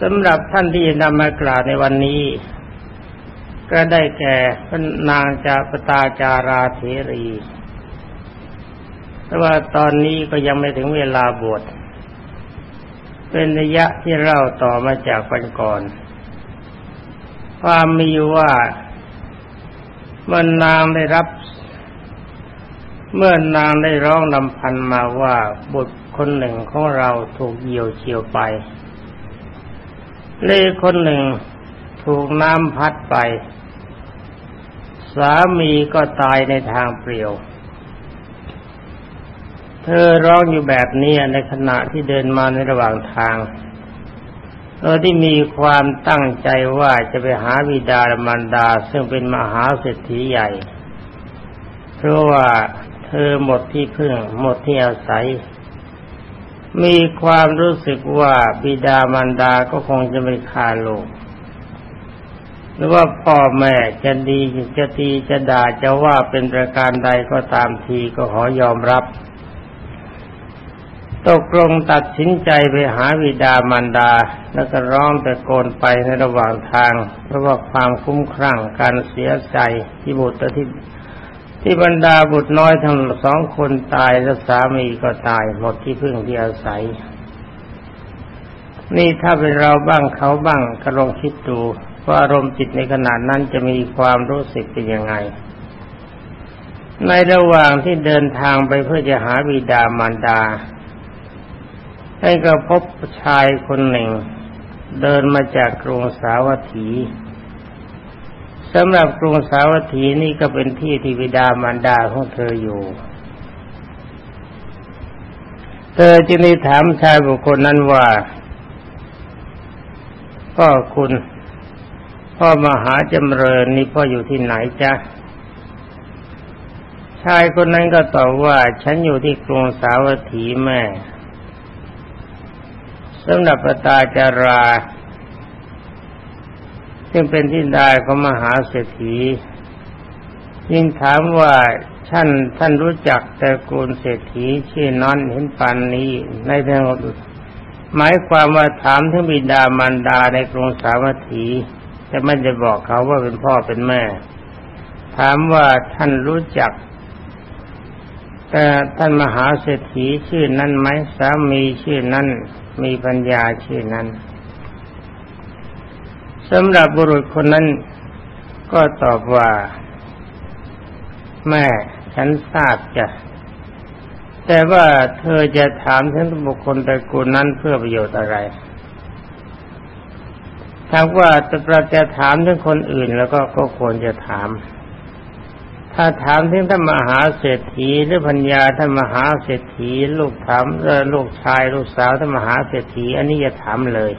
สำหรับท่านที่นำมากล่าวในวันนี้ ก็ได้แก่พระนางจาปตาจาราเทรีแต่ว่าตอนนี้ก็ยังไม่ถึงเวลาบวชเป็นระยะที่เล่าต่อมาจากปันก่อน ความมีว่าเมื่อนางได้รับ เมื่อนางได้ร้องนำพันมาว่าบุตรคนหนึ่งของเราถูกเหยี่ยวเฉียวไป เล่คนหนึ่งถูกน้ำพัดไป สามีก็ตายในทางเปลี่ยว เธอร้องอยู่แบบนี้ในขณะที่เดินมาในระหว่างทางโดยที่มีความตั้งใจว่าจะไปหาวิดาลมันดา ซึ่งเป็นมหาเศรษฐีใหญ่ เพราะว่าเธอหมดที่พึ่งหมดที่อาศัย มีความรู้สึกว่าบิดามารดาก็คงจะไม่คาลงหรือว่าพ่อแม่จะดีจะตีจะด่าจะว่าเป็นประการใดก็ตามทีก็ขอยอมรับ ตกลงตัดสินใจไปหาวิดามารดา แล้วก็ร้องตะโกนไปในระหว่างทาง เพราะว่าความคุ้มครั่งการเสียใจที่บุตรที่ ที่บรรดาบุตรน้อยทั้งสองคนตายและสามีก็ตายหมดที่พึ่งที่อาศัย นี่ถ้าเป็นเราบ้างเขาบ้างก็ลองคิดดูว่าอารมณ์จิตในขณะนั้นจะมีความรู้สึกเป็นยังไง ในระหว่างที่เดินทางไปเพื่อจะหาบิดามารดาให้ก็พบชายคนหนึ่ง เดินมาจากกรุงสาวัตถี สำหรับกรุงสาวัตถีนี่ก็เป็นที่ที่วิดามารดาของเธออยู่ เธอจึงได้ถามชายบุคคลนั้นว่าพ่อคุณ พ่อมหาจำเริญนี่พ่ออยู่ที่ไหนจ๊ะชายคนนั้นก็ตอบว่า ฉันอยู่ที่กรุงสาวัตถีแม่สำหรับปตาจารา ซึ่งเป็นที่ดายของมหาเศรษฐียิ่งถามว่าท่านท่านรู้จักแต่กูลเศรษฐีชื่อนั้นเห็นปันนี้ในทางหมายความว่าถามถึงบิดามารดาในกรุงสาวัตถี แต่ไม่ได้บอกเขาว่าเป็นพ่อเป็นแม่ ถามว่าท่านรู้จัก แต่ท่านมหาเศรษฐีชื่อนั้นไหมสามีชื่อนั้นมีปัญญาชื่อนั้น สำหรับบุรุษคนนั้นก็ตอบว่า แม่ฉันทราบจ้ะแต่ว่าเธอจะถามถึงบุคคลตระกูลนั้นเพื่อประโยชน์อะไรถ้าว่าจะประจะถามถึงคนอื่นแล้วก็ก็ควรจะถาม ถ้าถามถึงท่านมหาเศรษฐีหรือพัญญาท่านมหาเศรษฐี ลูกถามลูกชาย ลูกสาวท่านมหาเศรษฐี อันนี้จะถามเลย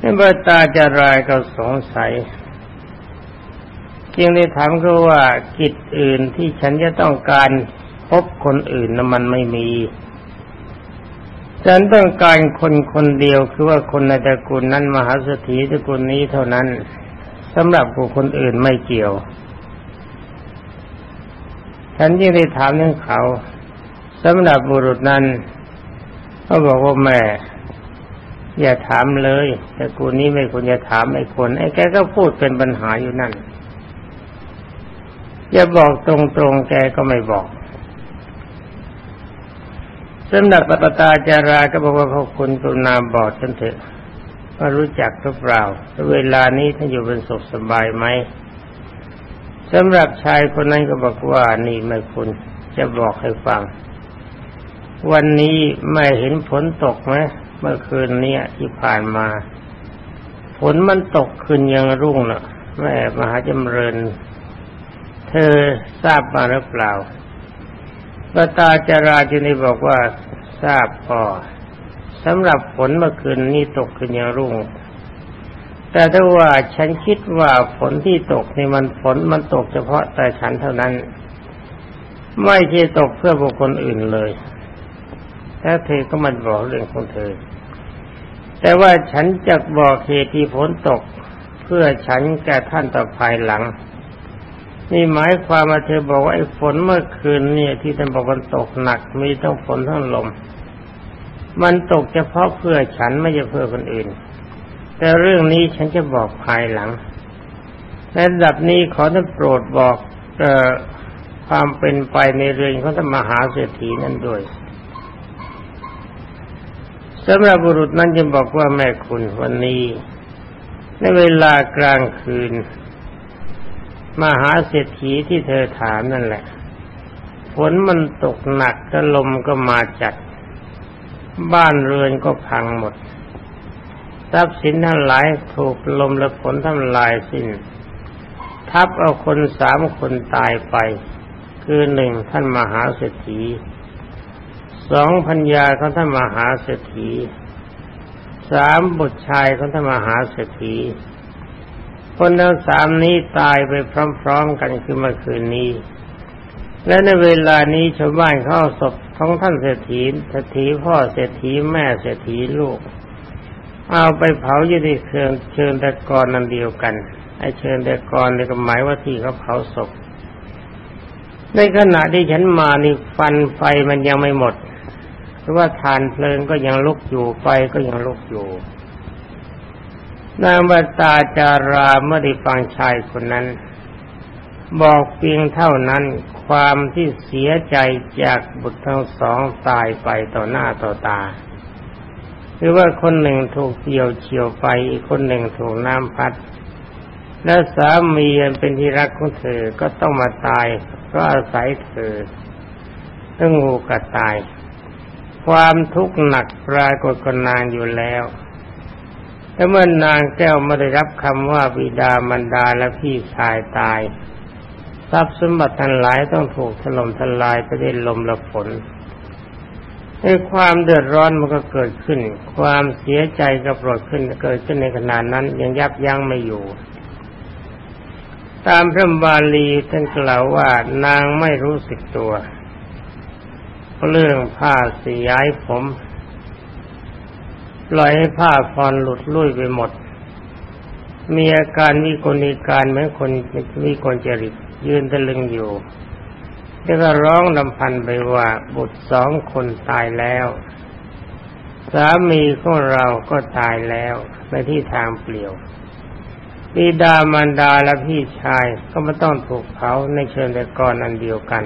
นี่เบตาจะรายก็สงสัยจึงได้ถามก็ว่ากิจอื่นที่ฉันจะต้องการพบคนอื่นนั้นมันไม่มี ฉันต้องการคนคนเดียวคือว่าคนในตระกูลนั้นมหาเศรษฐีตระกูลนี้เท่านั้นสำหรับผู้คนอื่นไม่เกี่ยว ฉันยิ่งได้ถามเรื่องเขาสำหรับบุรุษนั้นเขาบอกว่าแม่ อย่าถามเลยแต่กูนี้ไม่ควรจะถามไอ้คนไอ้แกก็พูดเป็นปัญหาอยู่นั่นอย่าบอกตรงๆแกก็ไม่บอกสำหรับปตตาจาราก็บอกว่าพวกคุณกรุณาบอกฉันเถอะว่ารู้จักหรือเปล่าเวลานี้ท่านอยู่เป็นสุขสบายไหมสำหรับชายคนนั้นก็บอกว่านี่ไม่คุณจะบอกให้ฟัง วันนี้ไม่เห็นฝนตกไหม เมื่อคืนนี้ที่ผ่านมา ฝนมันตกคืนยังรุ่งนะแม่มหาจำเริญ เธอทราบมาหรือเปล่าพระตาจาราจึงได้บอกว่าทราบพอสำหรับฝนเมื่อคืนนี้ตกขึ้นย่างรุ่ง แต่ถ้าว่าฉันคิดว่าฝนที่ตกนี่มันฝนมันตกเฉพาะแต่ฉันเท่านั้น ไม่ใช่ตกเพื่อบุคคลอื่นเลย ถ้าเธอก็มันบอกเรื่องของเธอ แต่ว่าฉันจะบอกเหตุที่ฝนตก เพื่อฉันแก่ท่านต่อภายหลัง นี่หมายความว่าเธอบอกว่าไอ้ฝนเมื่อคืนเนี่ย ที่ท่านบอกมันตกหนักมีทั้งฝนทั้งลม มันตกเฉพาะเพื่อฉันไม่ใช่เพื่อคนอื่น แต่เรื่องนี้ฉันจะบอกภายหลังในระดับนี้ขอท่านโปรดบอกอความเป็นไปในเรื่องของธรรมหาเศรษฐีนั้นด้วย สำหรับบุรุษนั้นจะบอกว่าแม่คุณวันนี้ ในเวลากลางคืน มหาเศรษฐีที่เธอถามนั่นแหละฝนมันตกหนักก็ลมก็มาจัด บ้านเรือนก็พังหมด ทรัพย์สินทั้งหลายถูกลมและฝนทำลายสิ้น ทับเอาคนสามคนตายไป คือหนึ่งท่านมหาเศรษฐี สองพัญญาของท่านมหาเศรษฐีสามบุตรชายของท่านมหาเศรษฐีคนทั้งสามนี้ตายไปพร้อม ๆ กันคือเมื่อคืนนี้ และในเวลานี้ชาวบ้านเขาเอาศพของท่านเศรษฐีเศรษฐีพ่อเศรษฐีแม่เศรษฐีลูก เอาไปเผาอยู่ที่เชิงเชิงตะกอนนั่นเดียวกันไอเชิงตะกอนนี่ก็หมายว่าที่เขาเผาศพในขณะที่ฉันมานี่ฟันไฟมันยังไม่หมด ราะว่าทานเพลิงก็ยังลุกอยู่ไฟก็ยังลุกอยู่นางบัตาจาราเมื่อได้ฟังชายคนนั้น บอกเพียงเท่านั้นความที่เสียใจจากบุตรทั้งสองตายไปต่อหน้าต่อตา หรือว่าคนหนึ่งถูกเกี่ยวเฉียวไปอีกคนหนึ่งถูกน้ำพัด และสามีเป็นที่รักของเธอก็ต้องมาตายเพราะอาศัยเธอต้องงูกัดตาย ความทุกข์หนักปรากฏกับนางอยู่แล้วแต่เมื่อนางแก้วไม่ได้รับคำว่าบิดามารดาและพี่ชายตาย ทรัพย์สมบัติทั้งหลายต้องถูกถล่มทลายไปด้วยลมและฝนในความเดือดร้อนมันก็เกิดขึ้น ความเสียใจก็ปรดขึ้นเกิดขึ้นในขณะนั้นยังยับยั้งไม่อยู่ ตามพระบาลีท่านกล่าวว่านางไม่รู้สึกตัว เรื่องผ้าสีย้ายผมปล่อยให้ผ้าฟอนหลุดลุ่ยไปหมด มีอาการมีคนอีการเหมือนคนมีคนจริตยืนตะลึงอยู่แล้วก็ร้องลำพันไปว่าบุตรสองคนตายแล้ว สามีของเราก็ตายแล้วในที่ทางเปลี่ยวบิดามารดาและพี่ชายก็ไม่ต้องถูกเผาในเชิงตะกอนอันเดียวกัน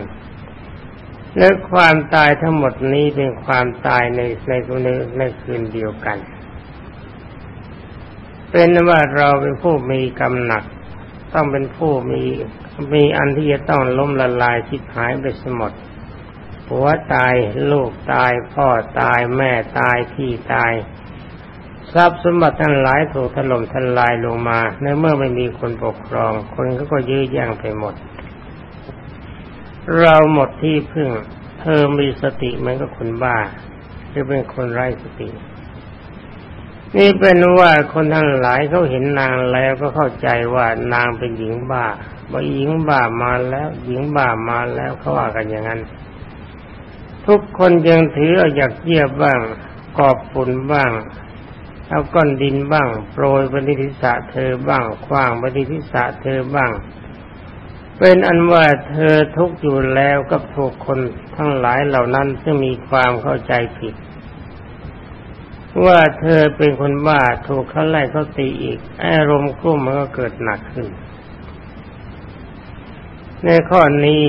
และความตายทั้งหมดนี้เป็นความตายในในในในคืนเดียวกัน เป็นว่าเราเป็นผู้มีกรรมหนัก ต้องเป็นผู้มีมีอันที่จะต้องล้มละลายชิบหายไปสมดผัวตายลูกตาย พ่อตายแม่ตายพี่ตาย ทรัพย์สมบัติทั้งหลายถูกถล่มทลายลงมา ในเมื่อไม่มีคนปกครอง คนก็ก็ยื้อแย่งไปหมด เราหมดที่พึ่ง เธอมีสติเหมือนกับคนบ้าหรือเป็นคนไร้สติ นี่เป็นว่าคนทั้งหลายเขาเห็นนางแล้วก็เข้าใจว่านางเป็นหญิงบ้าว่าหญิงบ้ามาแล้ว หญิงบ้ามาแล้วเขาว่ากันอย่างนั้น ทุกคนยังถือเอาอยากเยียบบ้าง กอบฝุ่นบ้างเอาก้อนดินบ้าง โปรยบนทิศะเธอบ้างคว้างบนทิศะเธอบ้าง เป็นอันว่าเธอทุกข์อยู่แล้วกับถูกคนทั้งหลายเหล่านั้นซึ่งมีความเข้าใจผิด ว่าเธอเป็นคนบ้าถูกเขาไล่เขาตีอีกอารมณ์กลุ้มมันก็เกิดหนักขึ้น ในข้อนี้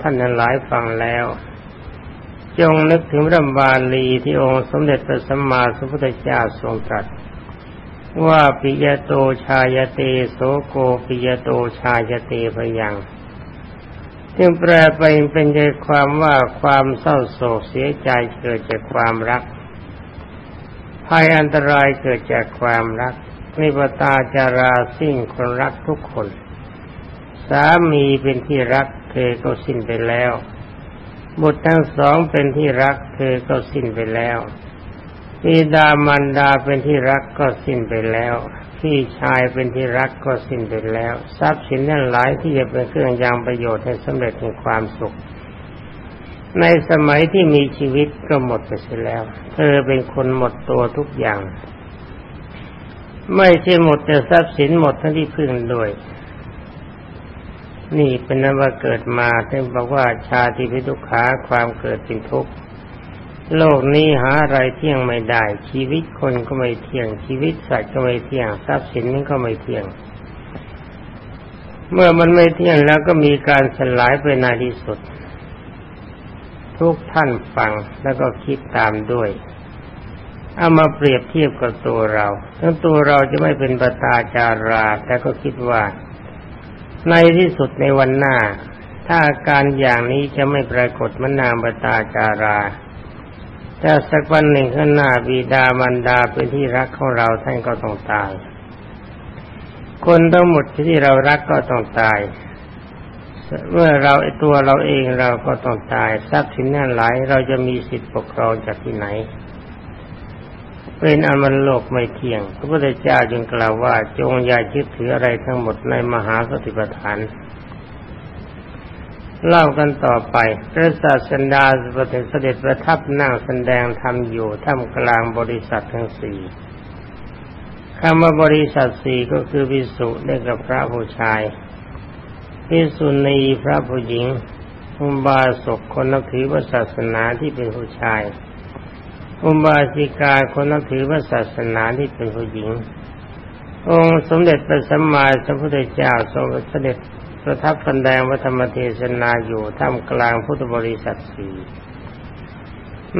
ท่านทั้งหลายฟังแล้ว จงนึกถึงพระบาลีที่องค์สมเด็จพระสัมมาสัมพุทธเจ้าทรงตรัสว่าปิยโตชายเตโสโกปิยโตชายเตพยัง จึงแปลไปเป็นใจความว่าความเศร้าโศกเสียใจเกิดจากความรักภัยอันตรายเกิดจากความรักนิปตาจาราสิ่งคนรักทุกคน สามีเป็นที่รัก เธอก็สิ้นไปแล้วบุตรทั้งสองเป็นที่รัก เธอก็สิ้นไปแล้วบิดามันดาเป็นที่รักก็สิ้นไปแล้ว พี่ชายเป็นที่รักก็สิ้นไปแล้ว ทรัพย์สินนั้นหลายที่จะเป็นเครื่องยังประโยชน์ให้สำเร็จในความสุข ในสมัยที่มีชีวิตก็หมดไปเสียแล้ว เธอเป็นคนหมดตัวทุกอย่าง ไม่ใช่หมดแต่ทรัพย์สินหมดทั้งที่พึ่งด้วยนี่เป็นนั้นว่าเกิดมาท่านบอกว่าชาติพิทุขาความเกิดเป็นทุกข์ โลกนี้หาอะไรเที่ยงไม่ได้ ชีวิตคนก็ไม่เที่ยง ชีวิตสัตว์ก็ไม่เที่ยง ทรัพย์สินนั้ก็ไม่เที่ยง เมื่อมันไม่เที่ยงแล้วก็มีการสลายไปในที่สุด ทุกท่านฟังแล้วก็คิดตามด้วยเอามาเปรียบเทียบกับตัวเรา ทั้งตัวเราจะไม่เป็นปตาจาราแต่ก็คิดว่า ในที่สุดในวันหน้า ถ้าอาการอย่างนี้จะไม่ปรากฏมนามปตาจารา แต่สักวันหนึ่งข้างหน้าบิดามารดาเป็นที่รักของเราท่านก็ต้องตาย คนทั้งหมดที่เรารักก็ต้องตาย เมื่อเราไอตัวเราเองเราก็ต้องตายทรัพย์สินนั่นหลายเราจะมีสิทธิปกครองจากที่ไหน เป็นอมันโลกไม่เที่ยงพระพุทธเจ้าจึงกล่าวว่าจงอย่ายึดถืออะไรทั้งหมดในมหาสติปัฏฐาน เล่ากันต่อไปพระศาสดาสปเสด็จประทับนั่งแสดงธรรมอยู่ท่ามกลางบริษัททั้งสี่คำว่าบริษัทสี่ก็คือวิสุได้กับพระผู้ชายพิสุณีพระผู้หญิงอุบาสกคนนับถือพระศาสนาที่เป็นผู้ชายอุบาสิกาคนนับถือพระศาสนาที่เป็นผู้หญิง องค์สมเด็จพระสัมมาสัมพุทธเจ้าทรงเสด็จ ประทับแสดงวัธรรมเทศนาอยู่ท่ามกลางพุทธบริษัทสี่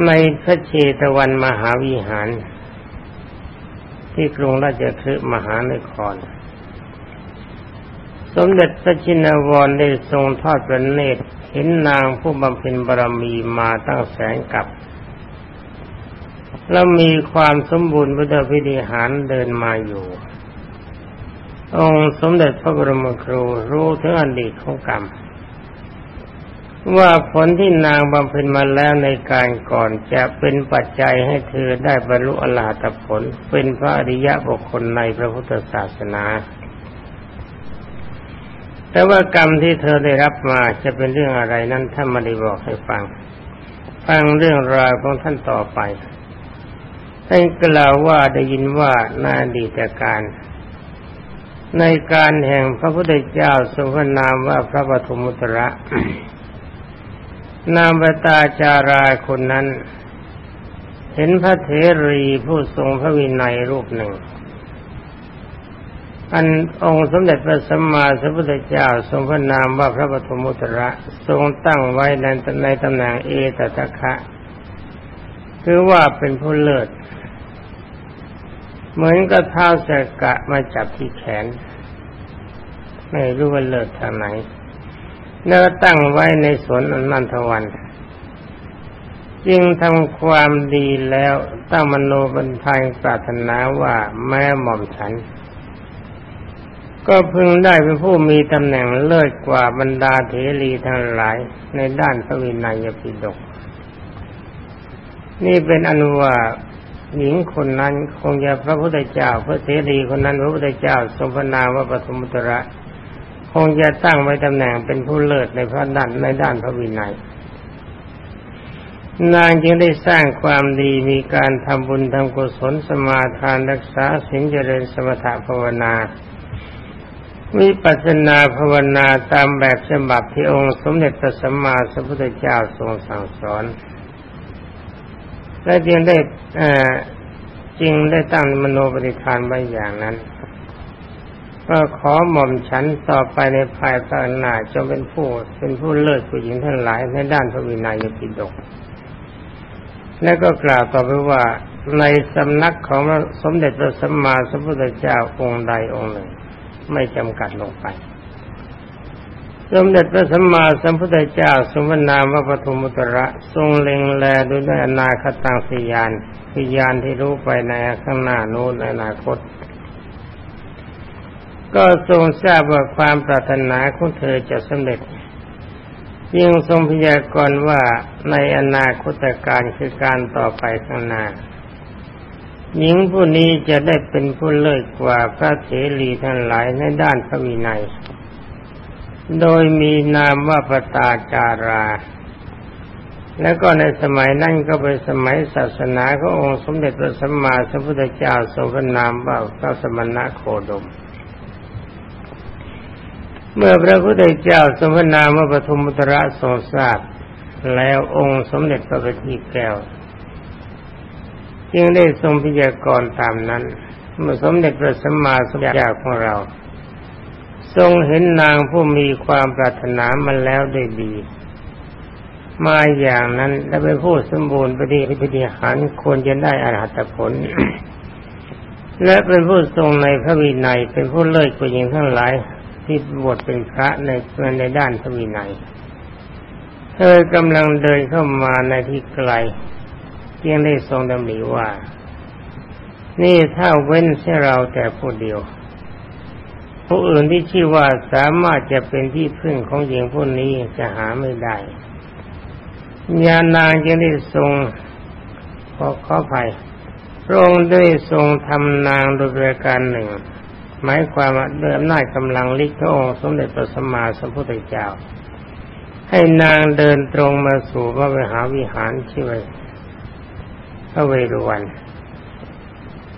ในพระเชตวันมหาวิหาร ที่กรุงราชคฤห์มหานคร สมเด็จพระชินวรได้ทรงทอดพระเนตรเห็นนางผู้บำเพ็ญบารมีมาตั้งแสงกับ แล้วมีความสมบูรณ์พุทธพิธีหารเดินมาอยู่ องค์สมเด็จพระบรมครูรู้ถึงอดีตของกรรม ว่าผลที่นางบำเพ็ญมาแล้วในการก่อนจะเป็นปัจจัยให้เธอได้บรรลุอรหัตผล เป็นพระอริยะบุคคลในพระพุทธศาสนา แต่ว่ากรรมที่เธอได้รับมาจะเป็นเรื่องอะไรนั้นท่านไม่ได้บอกให้ฟัง ฟังเรื่องราวของท่านต่อไปท่านกล่าวว่าได้ยินว่านาดีตการ ในการแห่งพระพุทธเจ้าทรงพระนามว่าพระปฐมุตระ นามปตาจาราคนนั้น เห็นพระเถรีผู้ทรงพระวินัยรูปหนึ่ง อันองค์สมเด็จพระสัมมาสัมพุทธเจ้าทรงพระนามว่าพระปฐมุตระทรงตั้งไว้ในในตำแหน่งเอตตะคะ คือว่าเป็นผู้เลิศ เหมือนกับเท้าสกะมาจับที่แขน ไม่รู้ว่าเลิศทางไหนแล้วตั้งไว้ในสวนอนันทวันจึงทำความดีแล้วตั้งมโนบันทายปรารถนาว่าแม่หม่อมฉัน ก็พึงได้เป็นผู้มีตำแหน่งเลิศกว่าบรรดาเถรีทั้งหลายในด้านพระวินัยปิฎกนี่เป็นอนุว่า หญิงคนนั้นคงจะพระพุทธเจ้า พระเสรีคนนั้นพระพุทธเจ้าทรงพระนามว่าปฐมุตระ คงจะตั้งไว้ตำแหน่งเป็นผู้เลิศในพระด้านในด้านพระวินัย นางจึงได้สร้างความดีมีการทำบุญทำกุศลสมาทานรักษาสิงเจริญสมถะภาวนามีปัสนาภาวนาตามแบบฉบับที่องค์สมเด็จพระสัมมาสัมพุทธเจ้าทรงสั่งสอน และจึงได้จึงได้ตั้งมโนปฏิทานไว้อย่างนั้นก็ขอหม่อมฉันต่อไปในภายภาคหน้าจะเป็นผู้เป็นผู้เลิศผู้หญิงทั้งหลายในด้านพระวินัยปิฎกและก็กล่าวต่อไปว่าในสำนักของสมเด็จพระสัมมาสัมพุทธเจ้าองค์ใดองค์หนึ่ง ไม่จำกัดลงไป สมเด็จพระสัมมาสัมพุทธเจ้าสมนามว่าปฐุมุตระทรงเล็งแลดูด้วยอนาคตังสยานวิญญาณที่รู้ไปในข้างหน้าโน้นในอนาคต ก็ทรงทราบว่าความปรารถนาของเธอจะสำเร็จ ยิ่งทรงพยากรณ์ว่าในอนาคตการคือการต่อไปข้างหน้าหญิงผู้นี้จะได้เป็นผู้เลิศกว่าพระเถรีทั้งหลายในด้านพระวินัย โดยมีนามว่าปตาจารา แล้วก็ในสมัยนั้นก็เป็นสมัยศาสนาขององค์สมเด็จพระสัมมาสัมพุทธเจ้าทรงพระนามว่าพระสมณะโคดม เมื่อพระพุทธเจ้าทรงพระนามว่าปฐุมุตระทรงทราบ แล้วองค์สมเด็จพระบัณฑิตแก้ว จึงได้ทรงพยารณ์ตามนั้นเมื่อสมเด็จพระสัมมาสัมพุทธเจ้าของเรา ทรงเห็นนางผู้มีความปรารถนามันแล้วได้ดี มาอย่างนั้นและเป็นผู้สมบูรณ์ปฏิปฏิหารควรจะได้อรหัตผล และเป็นผู้ทรงในพระวินัย เป็นผู้เลิศกว่าหญิงทั้งหลายที่บวชเป็นพระในในด้านพระวินัย เธอกำลังเดินเข้ามาในที่ไกลจึงได้ทรงดำริว่า นี่ถ้าเว้นใช่เราแต่ผู้เดียว ผู้อื่นที่ชื่อว่าสามารถจะเป็นที่พึ่งของหญิงผู้นี้จะหาไม่ได้ญาณนางจึงได้ทรงขอขอภัยพระองค์ได้ทรงทำนางโดยประการหนึ่ง หมายความว่าเดิมหน้ากำลังลิขิตองค์สมเด็จพระสัมมาสัมพุทธเจ้า ให้นางเดินตรงมาสู่พระวิหารวิหารชื่อว่าพระเวรุวัน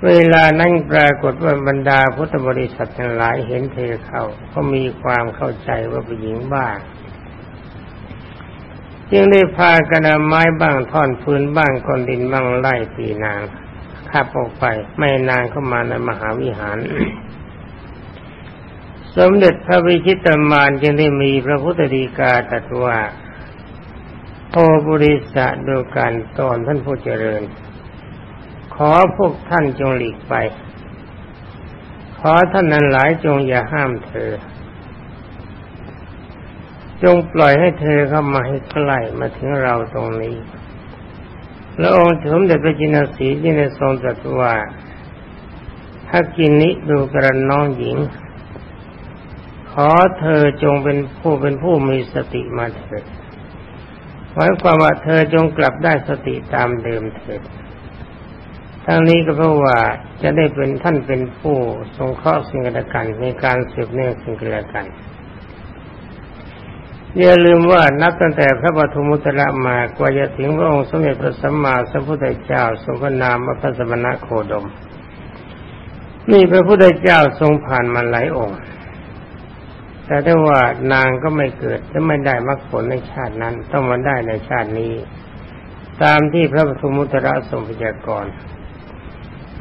เวลานั้นปรากฏว่าบรรดาพุทธบริษัททั้งหลายเห็นเธอเข้าก็มีความเข้าใจว่าเป็นหญิงบ้าจึงได้พากันไม้บ้างท่อนฟืนบ้างก้อนดินบ้างไล่ตีนางขับออกไปไม่นางเข้ามาในมหาวิหาร สมเด็จพระวิชิตมารจึงได้มีพระพุทธดีกาตรัสว่าโอบุริสะดูการตอนท่านผู้เจริญ อพวกท่านจงหลีกไป ขอท่านนั้นหลายจงอย่าห้ามเธอ จงปล่อยให้เธอเข้ามาให้ใกล้มาถึงเราตรงนี้ แล้วองค์สมเด็จพระจินสีที่ในทรงตรัสว่าถ้ากินนี้ดูกระน้องหญิง ขอเธอจงเป็นผู้เป็นผู้มีสติมาเถิดหมายความว่าเธอจงกลับได้สติตามเดิมเถิด ทั้งนี้ก็เพราะว่าจะได้เป็นท่านเป็นผู้ทรงเคราะห์สิ่งกันกันในการสืบเนื่องสิ่งกันกันอย่าลืมว่านับตั้งแต่พระปฐมุตระมากว่าจะถึงพระองค์สมเด็จพระสัมมาสัมพุทธเจ้าทรงพระนามพระสมณโคดมนี่พระพุทธเจ้าทรงผ่านมาหลายองค์ แต่ถ้ว่านางก็ไม่เกิดและไม่ได้มรรคผลในชาตินั้น ต้องมาได้ในชาตินี้ ตามที่พระปฐมุตระทรงพยากรณ์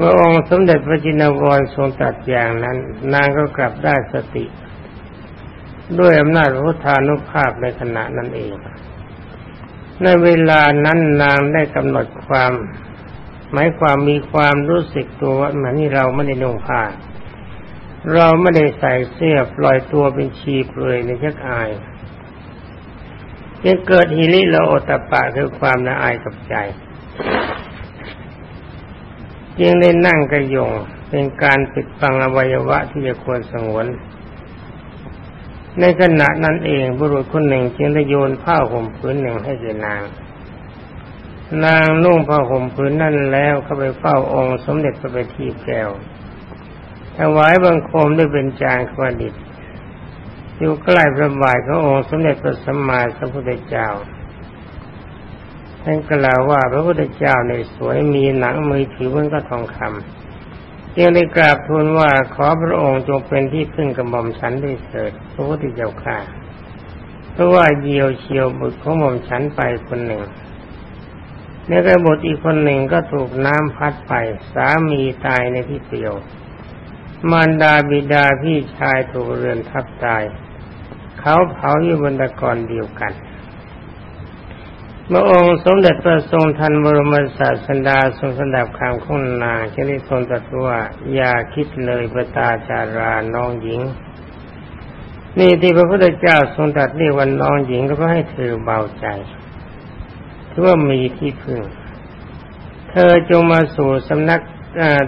เมื่อองค์สมเด็จพระจินวรทรงตัดอย่างนั้น นางก็กลับได้สติ ด้วยอำนาจพุทธานุภาพในขณะนั้นเอง ในเวลานั้นนางได้กำหนดความ หมายความมีความรู้สึกตัวว่าเหมือนที่เราไม่ได้นุ่งผ้าเราไม่ได้ใส่เสื้อปล่อยตัวเป็นชีเปลือยในชักอายยังเกิดฮิริลโอตปะคือความละอายกับใจ จึงได้นั่งกระยงเป็นการปิดบังอวัยวะที่จะควรสงวน ในขณะนั้นเองบุรุษคนหนึ่งจึงได้โยนผ้าห่มผืนหนึ่งให้แก่นาง นางนุ่งผ้าห่มผืนนั่นแล้วเข้าไปเฝ้าองค์สมเด็จพระบัณฑิตแก้วถวายบังคมด้วยเป็นจางขวดิตอยู่ใกล้พระบาทขององค์สมเด็จพระสัมมาสัมพุทธเจ้า ท่านกล่าวว่าพระพุทธเจ้าในสวยมีหนังมือผิวเหมือนกับทองคำจึงได้กราบทูลว่าขอพระองค์จงเป็นที่พึ่งกระหม่อมฉันด้วยเถิดพระพุทธเจ้าค่ะเพราะว่าเยียวเชียวบุตรของหม่อมฉันไปคนหนึ่งในกระบุตรอีกคนหนึ่งก็ถูกน้ำพัดไป สามีตายในที่เปลี่ยว มารดาบิดาพี่ชายถูกเรือนทับตาย เขาเผาอยู่บนตะกอนเดียวกัน เมื่องค์สมเด็จพระทรงทันบรมศาสดาทรงสดับคำของนางจะได้ทรงตรัสว่าอย่าคิดเลยประตาจาราน้องหญิง นี่ที่พระพุทธเจ้าทรงตรัสเรียกว่าน้องหญิงก็เพื่อให้เธอเบาใจถือว่ามีที่พึ่ง เธอจงมาสู่สำนัก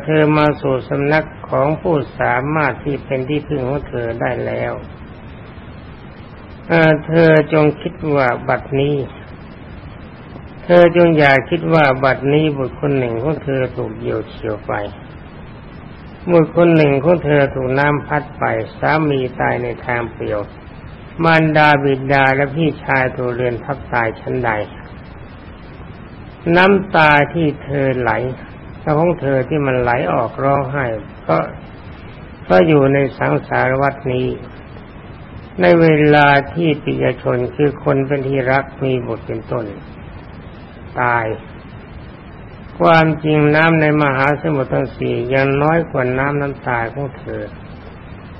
เธอมาสู่สำนักของผู้สามารถที่เป็นที่พึ่งของเธอได้แล้วเธอจงคิดว่าบัดนี้ เธอจงอย่าคิดว่าบัดนี้บุตรคนหนึ่งของเธอถูกเยี่ยวเฉียวไปบุตรคนหนึ่งของเธอถูกน้ำพัดไปสามีตายในทางเปลี่ยว มารดาบิดาและพี่ชายถูกเรือนทับตายชั้นใด น้ำตาที่เธอไหลถ้าของเธอที่มันไหลออกร้องไห้ก็ก็อยู่ในสังสารวัฏนี้ ในเวลาที่ปิยชนคือคนเป็นที่รักมีบุตรเป็นต้น ตาย ความจริงน้ำในมหาสมุทรทั้งสี่ยังน้อยกว่าน้ำน้ำตายของเธอ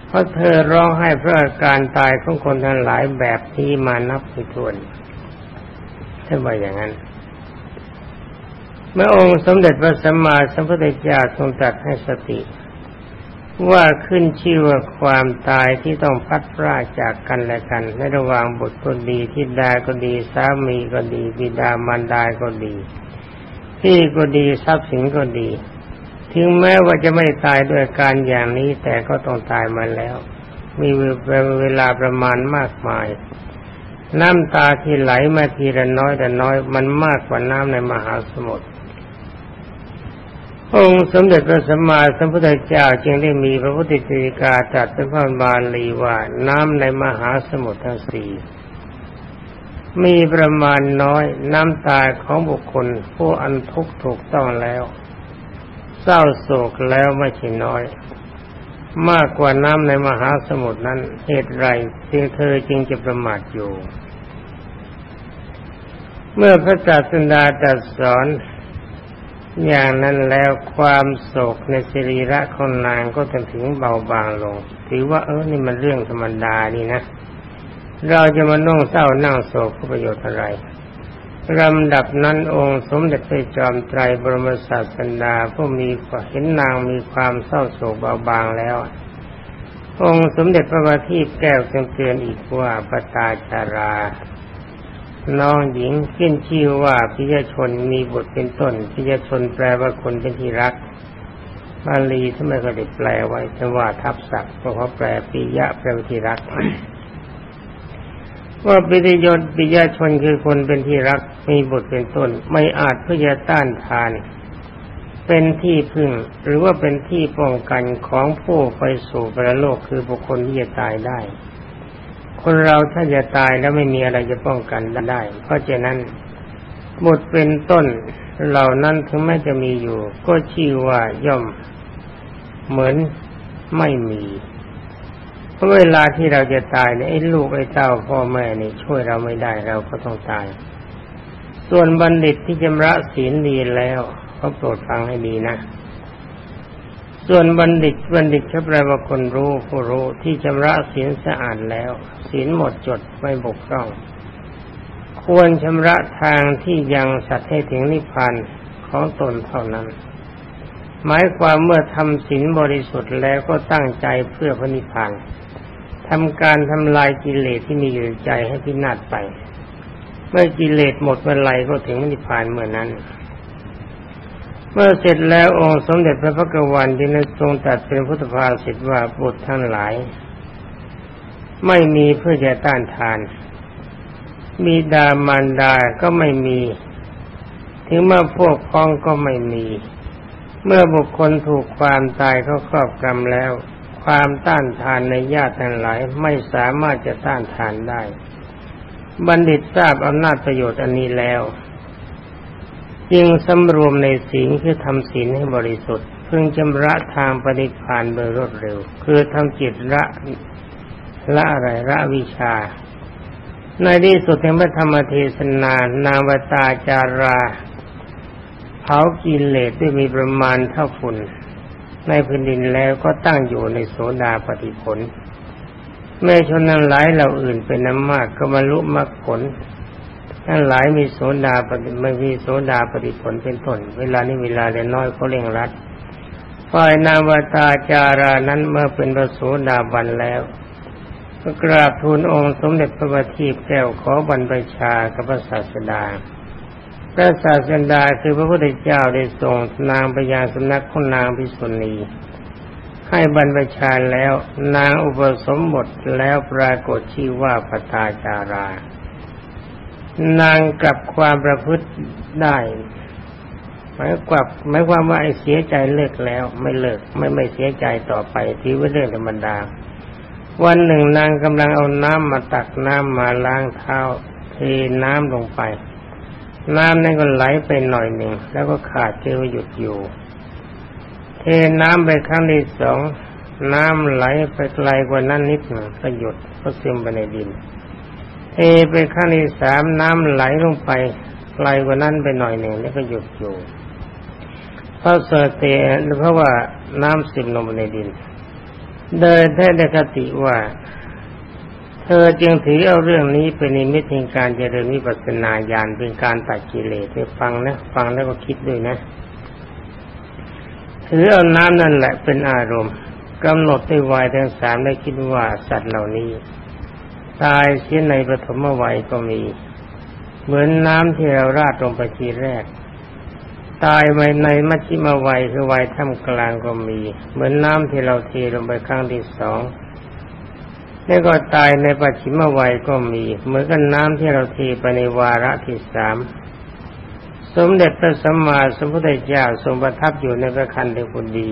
เพราะเธอร้องให้เพราะอาการตายของคนทั้งหลายแบบที่มานับไม่ถ้วนท่านว่าอย่างนั้น เมื่อองค์สมเด็จพระสัมมาสัมพุทธเจ้าทรงตรัสให้สติ ว่าขึ้นชื่อว่าความตายที่ต้องพัดพรากจากกันและกันในระหว่างบุตรก็ดีทิดาก็ดีสามีก็ดีบิดามารดาก็ดีที่ก็ดีทรัพย์สินก็ดี ถึงแม้ว่าจะไม่ตายด้วยการอย่างนี้แต่ก็ต้องตายมาแล้ว มีเวลาประมาณมากมาย น้ำตาที่ไหลมาทีละน้อยแต่น้อยมันมากกว่าน้ำในมหาสมุทร องค์สมเด็จพระสัมมาสัมพุทธเจ้าจึงได้มีพระพุทธจิกาจัดเป็นพระบาลีว่าน้ำในมหาสมุทรทั้งสี่มีประมาณน้อยน้ำตาของบุคคล ผู้อันทุกข์ถูกต้องแล้ว เศร้าโศกแล้วไม่ใช่น้อย มากกว่าน้ำในมหาสมุทรนั้นเหตุไรจึงเธอจึงจะประมาทอยู่ เมื่อพระจัสดาตรัสสอน อย่างนั้นแล้วความโศกในสิริระของนางก็จะถึงเบาบางลง ถือว่าเออนี่มันเรื่องธรรมดานี่นะ เราจะมานั่งเศร้านั่งโศกประโยชน์อะไรลำดับนั้นองค์สมเด็จพระจอมไตรบรมศาสดาผู้มีเห็นนางมีความเศร้าโศกเบาบางแล้ว องค์สมเด็จพระบาทีแก้วจึงเตือนอีกว่าปตาจารา น้องหญิงขึ้นชื่อว่าพิยชนมีบทเป็นต้นพิยชนแปลว่าคนเป็นที่รักบาลีทำไมก็ได้แปลไว้แต่ว่าทับศัพท์เพราะเขาแปลปิยะแปลว่าที่รัก ว่าปิยยศปิยชนคือคนเป็นที่รักมีบทเป็นต้น ไม่อาจเพื่อจะต้านทาน เป็นที่พึ่ง หรือว่าเป็นที่ป้องกันของผู้ไปสู่ประโลกคือบุคคลที่จะตายได้ คนเราถ้าจะตายแล้วไม่มีอะไรจะป้องกันได้ เพราะฉะนั้นบทเป็นต้นเหล่านั้นถึงแม้จะมีอยู่ ก็ชื่อว่าย่อมเหมือนไม่มีเพราะเวลาที่เราจะตายเนี่ยไอ้ลูกไอ้เต้าพ่อแม่นี่ช่วยเราไม่ได้เราก็ต้องตาย ส่วนบัณฑิตที่จำระศีลดีแล้วเขาโปรดฟังให้ดีนะ ส่วนบัณฑิตบัณฑิตแปลว่าคนรู้ผู้รู้ที่จำระศีลสะอาดแล้ว ศีลหมดจดไม่บกพร่อง ควรชำระทางที่ยังสัตว์ให้ถึงนิพพานของตนเท่านั้น หมายความเมื่อทำศีลบริสุทธิ์แล้วก็ตั้งใจเพื่อพระนิพพานทำการทำลายกิเลสที่มีอยู่ในใจให้พินาศไป เมื่อกิเลสหมดเมื่อไรก็ถึงนิพพานเมื่อนั้น เมื่อเสร็จแล้วองค์สมเด็จพระพุทธวันจึงทรงตัดเป็นพุทธภาษิตว่าบุตรทั้งหลาย ไม่มีเพื่อจะต้านทาน มีดามารดาก็ไม่มี ถึงเมื่อพวกพ้องก็ไม่มี เมื่อบุคคลถูกความตายเขาครอบกรรมแล้ว ความต้านทานในญาติทั้งหลายไม่สามารถจะต้านทานได้ บัณฑิตทราบอำนาจประโยชน์อันนี้แล้ว จึงสำรวมในศีลคือทำศีลให้บริสุทธิ์เพื่อชำระทางปฏิพานโดยรวดเร็ว คือทำจิตละละอะไรละวิชา ในที่สุดแห่งพระธรรมเทศนานาวตาจาราเผากิเลสด้มีประมาณเท่าฝุ่น ในพื้นดินแล้วก็ตั้งอยู่ในโสดาปฏิผลแม่ชนนั้นหลายเหล่าอื่นเป็นน้ำมากก็บรรลุมรรคผล ทั้งหลายมีโสดาปฏิไม่มีโสดาปฏิผลเป็นต้นเวลานี้เวลาเล็กน้อยเขาเร่งรัดฝ่ายนาวตาจารานั้นเมื่อเป็นพระโสดาบันแล้วก็กราบทูลองค์สมเด็จพระบัณฑิตแก้วขอบรรพชากับพระศาสดาพระศาสดาคือพระพุทธเจ้าได้ส่งนางไปยังสำนักของนางพิสุณีให้บรรพชาแล้วนางอุปสมบทแล้วปรากฏชื่อว่าปตาจารา นางกลับความประพฤติได้หมายกลับหมายความว่าไอ้เสียใจเลิกแล้ว ไม่เลิกไม่ไม่เสียใจต่อไปที่ว่าเรื่องธรรมดา วันหนึ่งนางกำลังเอาน้ำมาตักน้ำมาล้างเท้าเทน้ำลงไป น้ำนั่นก็ไหลไปหน่อยหนึ่งแล้วก็ขาดเจอหยุดอยู่ เทน้ำไปครั้งที่สองน้ำไหลไปไกลกว่านั้นนิดหนึ่งก็หยุดก็ซึมไปในดิน เทไปครั้งที่สามน้ำไหลลงไปไกลกว่านั้นไปหน่อยหนึ่งแล้วก็หยุดอยู่เพราะเสเตเพราะว่าน้ำซึมลงในดิน เดินได้ในคติว่า เธอจึงถือเอาเรื่องนี้เป็นนิมิตแห่งการเจริญวิปัสสนาญาณเป็นการตัดกิเลสให้ฟังนะ ฟังแล้วก็คิดด้วยนะ ถือเอาน้ำนั่นแหละเป็นอารมณ์กำหนดในวัยทั้งสามได้คิดว่าสัตว์เหล่านี้ ตายเสียในปฐมวัยก็มี เหมือนน้ำที่เราราดลงไปทีแรก ตายไปในมัชชิมวัยคือวัยท่ามกลางก็มี เหมือนน้ำที่เราเทลงไปครั้งที่สองแล้วก็ตายในปัจฉิมวัยก็มี เหมือนกันน้ำที่เราเทไปในวาระที่สามสมเด็จพระสัมมาสัมพุทธเจ้าทรงประทับอยู่ในพระคันเทพุดี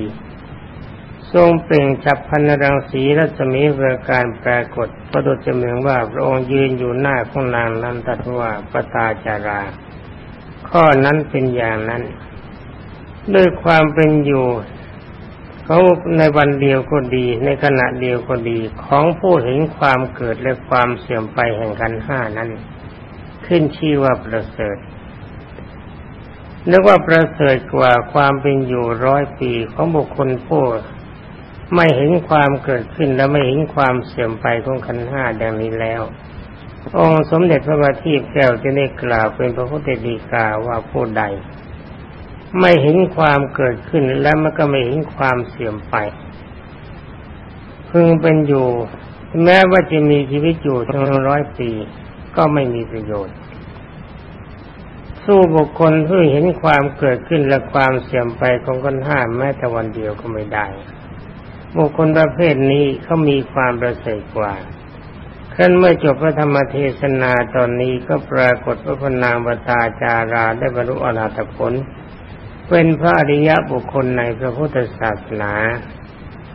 ทรงเปล่งจับพันรังสีรัศมีเพื่อการปรากฏประดุจเมืองว่าพระองค์ยืนอยู่หน้าของนางนันตัว่าปตาจารา ข้อนั้นเป็นอย่างนั้น ด้วยความเป็นอยู่เขาในวันเดียวก็ดีในขณะเดียวก็ดีของผู้เห็นความเกิดและความเสื่อมไปแห่งกันห้านั้น ขึ้นชื่อว่าประเสริฐนึกว่าประเสริฐกว่าความเป็นอยู่ร้อยปีของบุคคลผู้ ไม่เห็นความเกิดขึ้นและไม่เห็นความเสื่อมไปของขันห้าดังนี้แล้ว องค์สมเด็จพระบาทีแก้วจะได้กล่าวเป็นพระพุทธดีกาว่าผู้ใด ไม่เห็นความเกิดขึ้นและมันก็ไม่เห็นความเสื่อมไป พึงเป็นอยู่ แม้ว่าจะมีชีวิตอยู่ทั้งร้อยปี ก็ไม่มีประโยชน์ สู้บุคคลที่เห็นความเกิดขึ้นและความเสื่อมไปของคนห้าแม้แต่วันเดียวก็ไม่ได้ บุคคลประเภทนี้เขามีความประเสริฐกว่าขั้นเมื่อจบพระธรรมเทศนาตอนนี้ก็ปรากฏว่าพนางบตาจาราได้บรรลุอรหัตผล เป็นพระอริยะบุคคลในพระพุทธศาสนา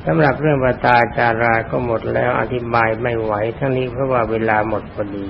สำหรับเรื่องบตาจาราก็หมดแล้วอธิบายไม่ไหว ทั้งนี้เพราะว่าเวลาหมดพอดี